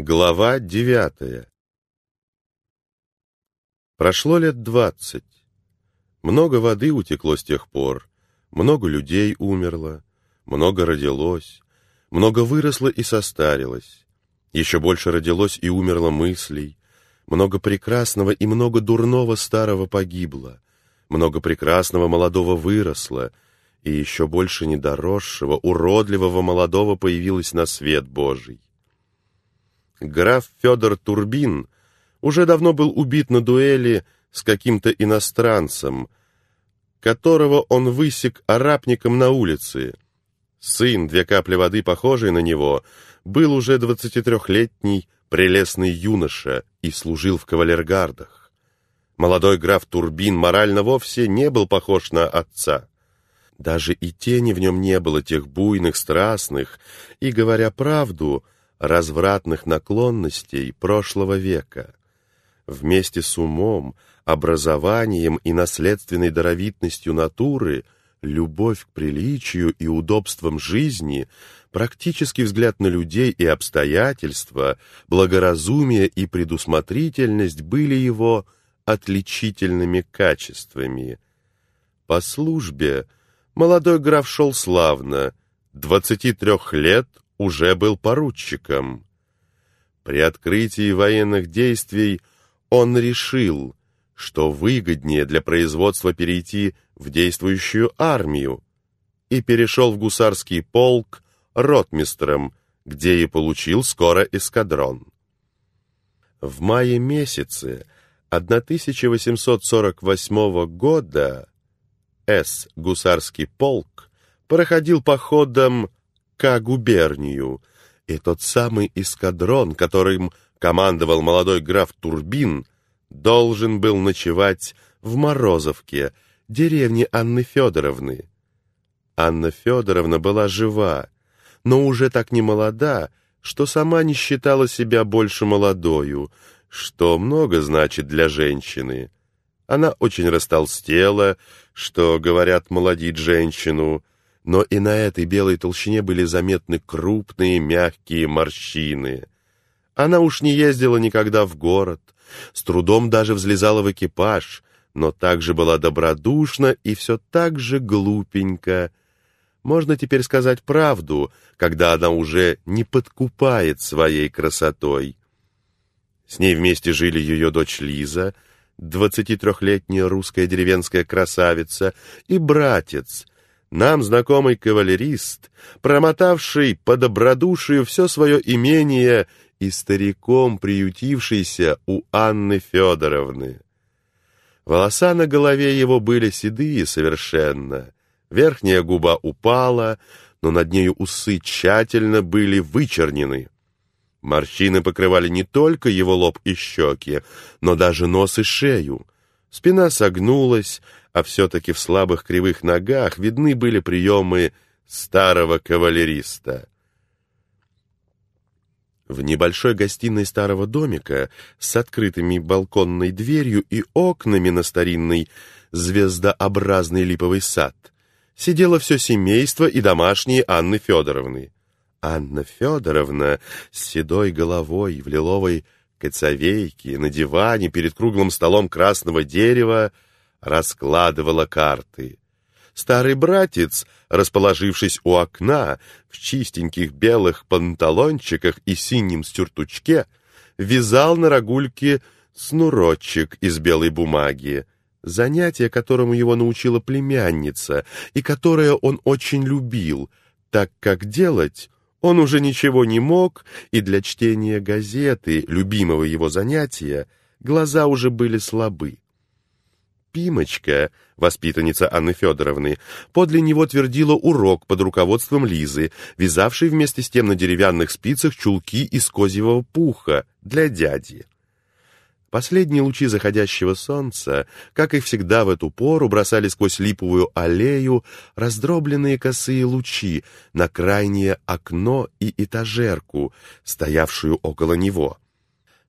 Глава девятая. Прошло лет двадцать. Много воды утекло с тех пор, много людей умерло, много родилось, много выросло и состарилось, еще больше родилось и умерло мыслей, много прекрасного и много дурного старого погибло, много прекрасного молодого выросло, и еще больше недоросшего, уродливого молодого появилось на свет Божий. Граф Федор Турбин уже давно был убит на дуэли с каким-то иностранцем, которого он высек арапником на улице. Сын, две капли воды, похожий на него, был уже двадцатитрехлетний прелестный юноша и служил в кавалергардах. Молодой граф Турбин морально вовсе не был похож на отца. Даже и тени в нем не было тех буйных, страстных и, говоря правду, — развратных наклонностей прошлого века. Вместе с умом, образованием и наследственной даровитностью натуры любовь к приличию и удобствам жизни, практический взгляд на людей и обстоятельства, благоразумие и предусмотрительность были его отличительными качествами. По службе молодой граф шел славно, двадцати трех лет уже был поручиком. При открытии военных действий он решил, что выгоднее для производства перейти в действующую армию, и перешел в гусарский полк ротмистром, где и получил скоро эскадрон. В мае месяце 1848 года С. Гусарский полк проходил походом к губернию, и тот самый эскадрон, которым командовал молодой граф Турбин, должен был ночевать в Морозовке, деревне Анны Федоровны. Анна Федоровна была жива, но уже так не молода, что сама не считала себя больше молодою, что много значит для женщины. Она очень растолстела, что, говорят, молодить женщину — но и на этой белой толщине были заметны крупные мягкие морщины. Она уж не ездила никогда в город, с трудом даже взлезала в экипаж, но также была добродушна и все так же глупенька. Можно теперь сказать правду, когда она уже не подкупает своей красотой. С ней вместе жили ее дочь Лиза, двадцатитрехлетняя русская деревенская красавица, и братец — нам знакомый кавалерист, промотавший по добродушию все свое имение и стариком приютившийся у Анны Федоровны. Волоса на голове его были седые совершенно, верхняя губа упала, но над нею усы тщательно были вычернены. Морщины покрывали не только его лоб и щеки, но даже нос и шею. Спина согнулась, а все-таки в слабых кривых ногах видны были приемы старого кавалериста. В небольшой гостиной старого домика с открытыми балконной дверью и окнами на старинный звездообразный липовый сад сидело все семейство и домашние Анны Федоровны. Анна Федоровна с седой головой в лиловой коцовейке на диване перед круглым столом красного дерева раскладывала карты. Старый братец, расположившись у окна, в чистеньких белых панталончиках и синем стюртучке, вязал на рогульке снурочек из белой бумаги, занятие, которому его научила племянница, и которое он очень любил, так как делать он уже ничего не мог, и для чтения газеты, любимого его занятия, глаза уже были слабы. Пимочка, воспитанница Анны Федоровны, подле него твердила урок под руководством Лизы, вязавшей вместе с тем на деревянных спицах чулки из козьего пуха для дяди. Последние лучи заходящего солнца, как и всегда в эту пору, бросали сквозь липовую аллею раздробленные косые лучи на крайнее окно и этажерку, стоявшую около него.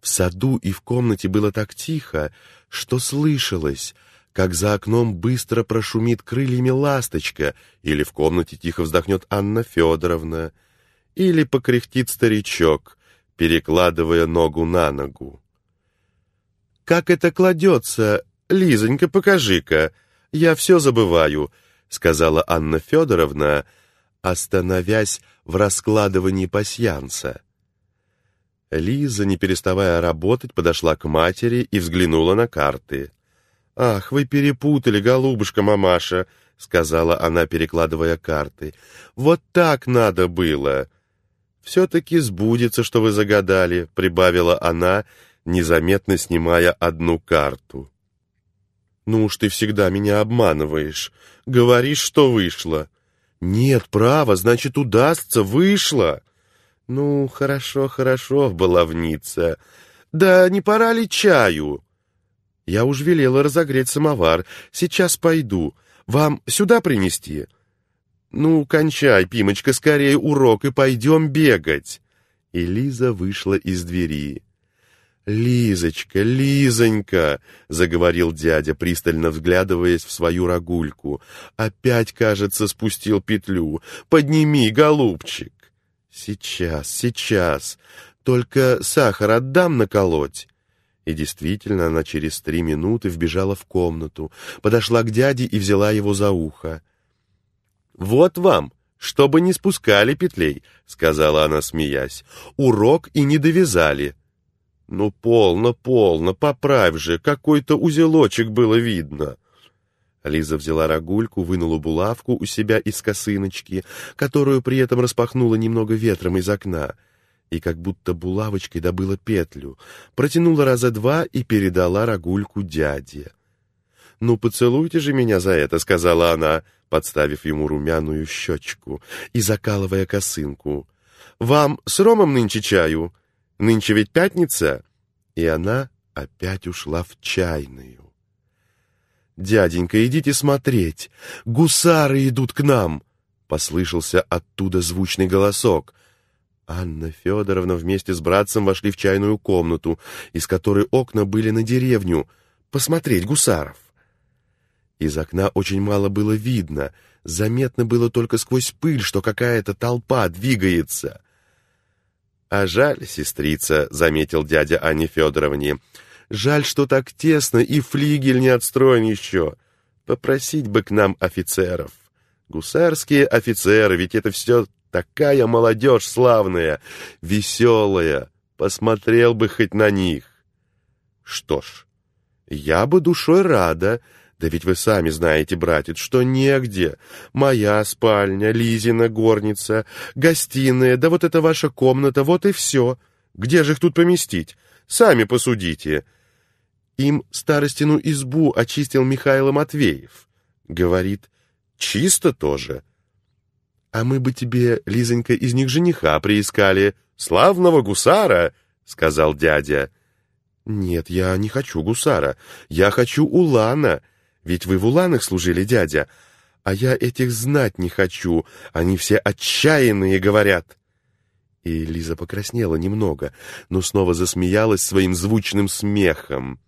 В саду и в комнате было так тихо, что слышалось, как за окном быстро прошумит крыльями ласточка, или в комнате тихо вздохнет Анна Федоровна, или покряхтит старичок, перекладывая ногу на ногу. «Как это кладется? Лизонька, покажи-ка. Я все забываю», — сказала Анна Федоровна, остановясь в раскладывании пасьянса. Лиза, не переставая работать, подошла к матери и взглянула на карты. «Ах, вы перепутали, голубушка мамаша», — сказала она, перекладывая карты. «Вот так надо было». «Все-таки сбудется, что вы загадали», — прибавила она, незаметно снимая одну карту. «Ну уж ты всегда меня обманываешь. Говоришь, что вышло». «Нет, право, значит, удастся, вышло». «Ну, хорошо, хорошо, баловница. Да не пора ли чаю?» «Я уж велела разогреть самовар. Сейчас пойду. Вам сюда принести?» «Ну, кончай, Пимочка, скорее урок, и пойдем бегать!» И вышла из двери. «Лизочка, Лизонька!» — заговорил дядя, пристально взглядываясь в свою рогульку. «Опять, кажется, спустил петлю. Подними, голубчик!» «Сейчас, сейчас. Только сахар отдам наколоть». И действительно, она через три минуты вбежала в комнату, подошла к дяде и взяла его за ухо. «Вот вам, чтобы не спускали петлей», — сказала она, смеясь. «Урок и не довязали». «Ну, полно, полно, поправь же, какой-то узелочек было видно». Лиза взяла рогульку, вынула булавку у себя из косыночки, которую при этом распахнула немного ветром из окна, и как будто булавочкой добыла петлю, протянула раза два и передала рогульку дяде. «Ну, поцелуйте же меня за это», — сказала она, подставив ему румяную щечку и закалывая косынку. «Вам с ромом нынче чаю? Нынче ведь пятница?» И она опять ушла в чайную. «Дяденька, идите смотреть! Гусары идут к нам!» Послышался оттуда звучный голосок. Анна Федоровна вместе с братцем вошли в чайную комнату, из которой окна были на деревню, посмотреть гусаров. Из окна очень мало было видно, заметно было только сквозь пыль, что какая-то толпа двигается. «А жаль, сестрица», — заметил дядя Анне Федоровне, — Жаль, что так тесно, и флигель не отстроен еще. Попросить бы к нам офицеров. Гусарские офицеры, ведь это все такая молодежь славная, веселая. Посмотрел бы хоть на них. Что ж, я бы душой рада, да ведь вы сами знаете, братец, что негде. Моя спальня, Лизина горница, гостиная, да вот эта ваша комната, вот и все. Где же их тут поместить? Сами посудите. Им старостину избу очистил Михаил Матвеев. Говорит, чисто тоже. А мы бы тебе, Лизонька, из них жениха приискали. Славного гусара, сказал дядя. Нет, я не хочу гусара. Я хочу улана. Ведь вы в уланах служили, дядя. А я этих знать не хочу. Они все отчаянные, говорят. И Лиза покраснела немного, но снова засмеялась своим звучным смехом.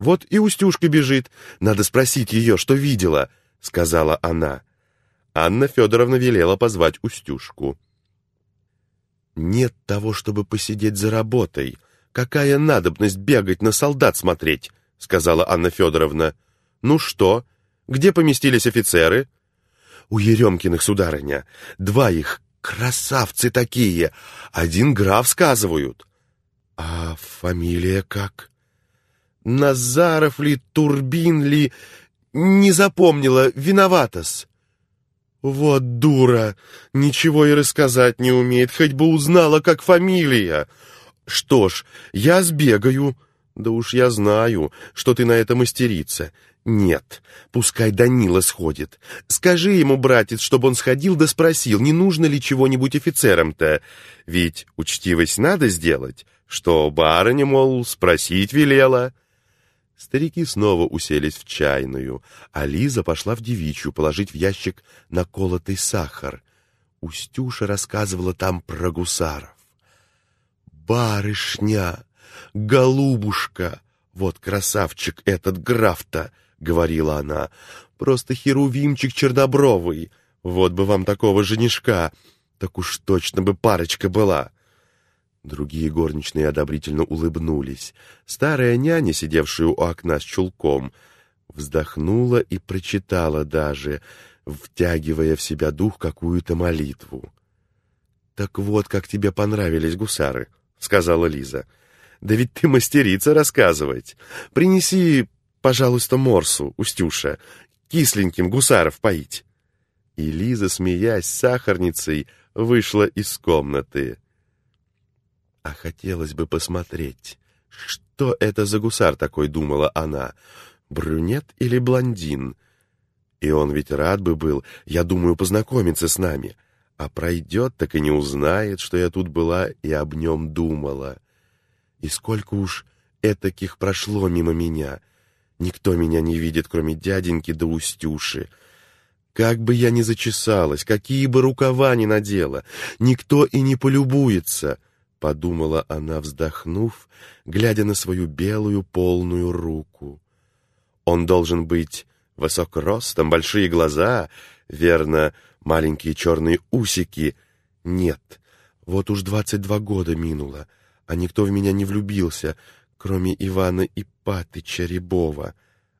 «Вот и Устюшка бежит. Надо спросить ее, что видела», — сказала она. Анна Федоровна велела позвать Устюшку. «Нет того, чтобы посидеть за работой. Какая надобность бегать на солдат смотреть?» — сказала Анна Федоровна. «Ну что, где поместились офицеры?» «У Еремкиных, сударыня. Два их, красавцы такие. Один граф, сказывают». «А фамилия как?» Назаров ли, Турбин ли, не запомнила, виновата-с. Вот дура, ничего и рассказать не умеет, хоть бы узнала, как фамилия. Что ж, я сбегаю. Да уж я знаю, что ты на это мастерица. Нет, пускай Данила сходит. Скажи ему, братец, чтобы он сходил да спросил, не нужно ли чего-нибудь офицерам-то. Ведь учтивость надо сделать, что барыня, мол, спросить велела. Старики снова уселись в чайную, а Лиза пошла в девичью положить в ящик наколотый сахар. Устюша рассказывала там про гусаров. «Барышня! Голубушка! Вот красавчик этот граф-то!» — говорила она. «Просто херувимчик чернобровый! Вот бы вам такого женишка! Так уж точно бы парочка была!» Другие горничные одобрительно улыбнулись. Старая няня, сидевшая у окна с чулком, вздохнула и прочитала даже, втягивая в себя дух какую-то молитву. «Так вот, как тебе понравились гусары», — сказала Лиза. «Да ведь ты мастерица рассказывать. Принеси, пожалуйста, морсу, Устюша, кисленьким гусаров поить». И Лиза, смеясь сахарницей, вышла из комнаты. А хотелось бы посмотреть, что это за гусар такой, думала она, брюнет или блондин. И он ведь рад бы был, я думаю, познакомиться с нами. А пройдет, так и не узнает, что я тут была и об нем думала. И сколько уж этаких прошло мимо меня. Никто меня не видит, кроме дяденьки да Устюши. Как бы я ни зачесалась, какие бы рукава ни надела, никто и не полюбуется — подумала она, вздохнув, глядя на свою белую полную руку. Он должен быть высок ростом, большие глаза, верно, маленькие черные усики. Нет, вот уж двадцать два года минуло, а никто в меня не влюбился, кроме Ивана Ипатыча Рябова.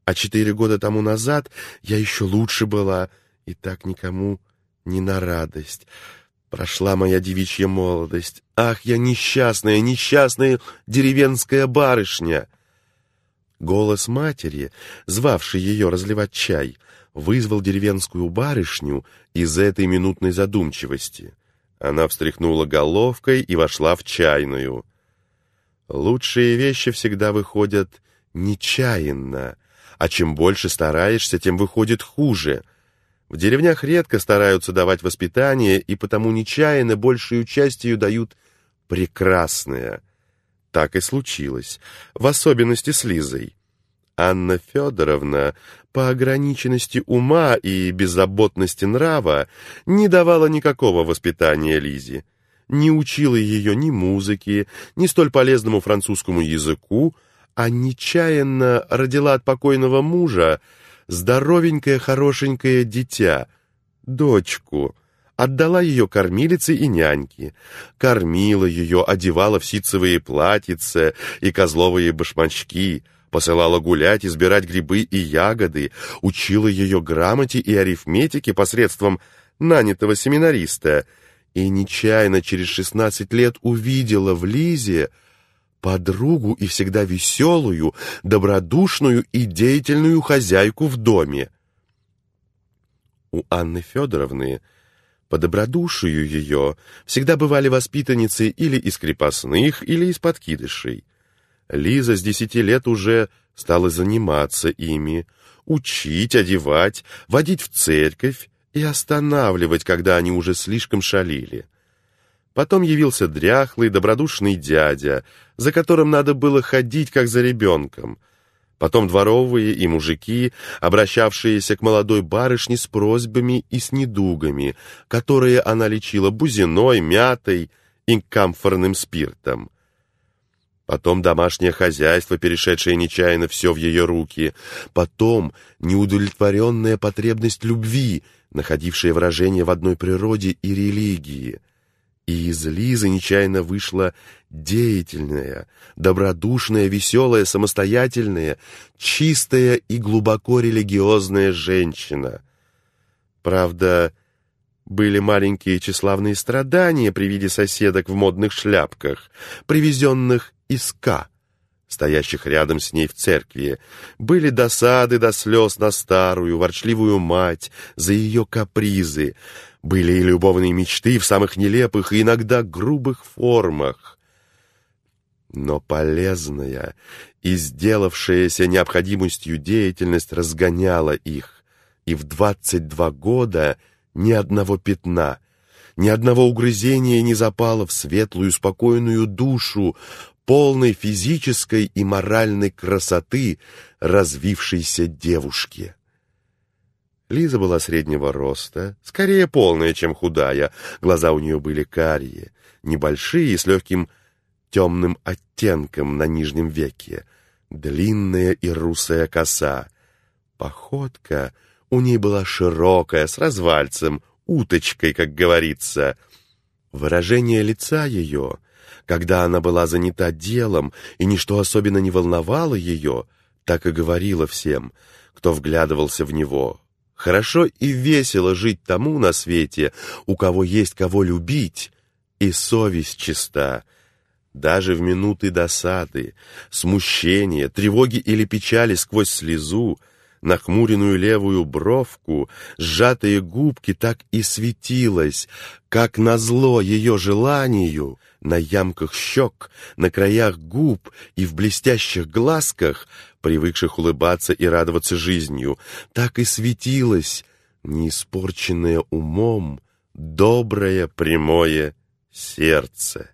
А четыре года тому назад я еще лучше была, и так никому не на радость. Прошла моя девичья молодость. Ах, я несчастная, несчастная деревенская барышня!» Голос матери, звавший ее разливать чай, вызвал деревенскую барышню из этой минутной задумчивости. Она встряхнула головкой и вошла в чайную. Лучшие вещи всегда выходят нечаянно, а чем больше стараешься, тем выходит хуже — в деревнях редко стараются давать воспитание, и потому нечаянно большую частью дают прекрасное. Так и случилось, в особенности с Лизой. Анна Федоровна по ограниченности ума и беззаботности нрава не давала никакого воспитания Лизе, не учила ее ни музыке, ни столь полезному французскому языку, а нечаянно родила от покойного мужа здоровенькое хорошенькое дитя, дочку, отдала ее кормилице и няньке, кормила ее, одевала в ситцевые платьица и козловые башмачки, посылала гулять, избирать грибы и ягоды, учила ее грамоте и арифметике посредством нанятого семинариста, и нечаянно через шестнадцать лет увидела в Лизе подругу и всегда веселую, добродушную и деятельную хозяйку в доме. У Анны Федоровны по добродушию ее всегда бывали воспитанницы или из крепостных, или из подкидышей. Лиза с десяти лет уже стала заниматься ими, учить, одевать, водить в церковь и останавливать, когда они уже слишком шалили. Потом явился дряхлый, добродушный дядя, за которым надо было ходить, как за ребенком. Потом дворовые и мужики, обращавшиеся к молодой барышне с просьбами и с недугами, которые она лечила бузиной, мятой и камфорным спиртом. Потом домашнее хозяйство, перешедшее нечаянно все в ее руки. Потом неудовлетворенная потребность любви, находившая выражение в одной природе и религии — и из Лизы нечаянно вышла деятельная, добродушная, веселая, самостоятельная, чистая и глубоко религиозная женщина. Правда, были маленькие тщеславные страдания при виде соседок в модных шляпках, привезенных из К, стоящих рядом с ней в церкви. Были досады до слез на старую, ворчливую мать за ее капризы, были и любовные мечты в самых нелепых и иногда грубых формах. Но полезная и сделавшаяся необходимостью деятельность разгоняла их, и в двадцать два года ни одного пятна, ни одного угрызения не запало в светлую, спокойную душу, полной физической и моральной красоты развившейся девушки. Лиза была среднего роста, скорее полная, чем худая. Глаза у нее были карие, небольшие, с легким темным оттенком на нижнем веке. Длинная и русая коса. Походка у ней была широкая, с развальцем, уточкой, как говорится. Выражение лица ее, когда она была занята делом и ничто особенно не волновало ее, так и говорило всем, кто вглядывался в него. Хорошо и весело жить тому на свете, у кого есть кого любить, и совесть чиста. Даже в минуты досады, смущения, тревоги или печали сквозь слезу — нахмуренную левую бровку, сжатые губки так и светилось, как назло ее желанию, на ямках щек, на краях губ и в блестящих глазках, привыкших улыбаться и радоваться жизнью, так и светилось, неиспорченное умом, доброе прямое сердце.